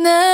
No.